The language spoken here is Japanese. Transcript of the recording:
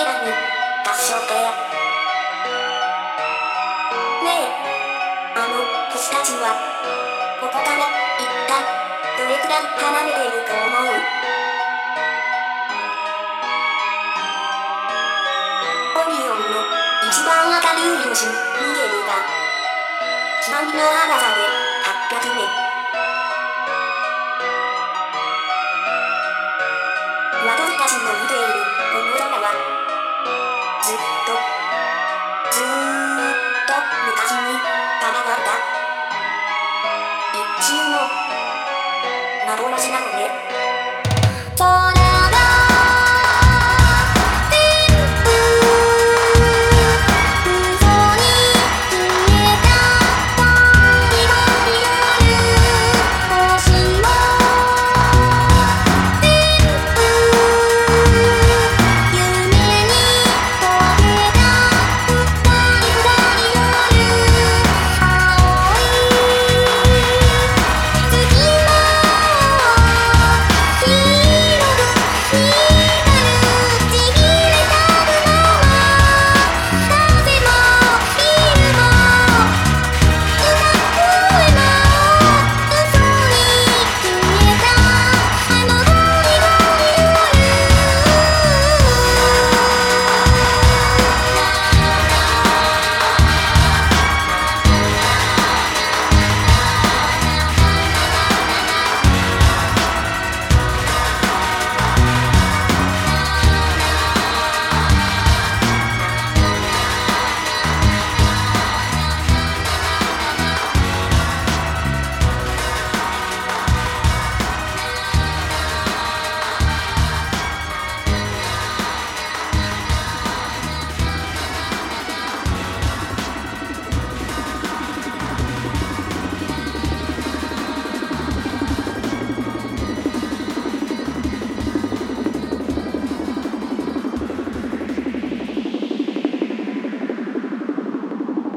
アンドロメダに合唱系ね。えあの星たちはここから一体どれくらい離れていると思う。オリオンの一番明るい星ミゲルが光の速さで800年私たちの見ているずっとずーっと昔に花がった一応の幻なのね。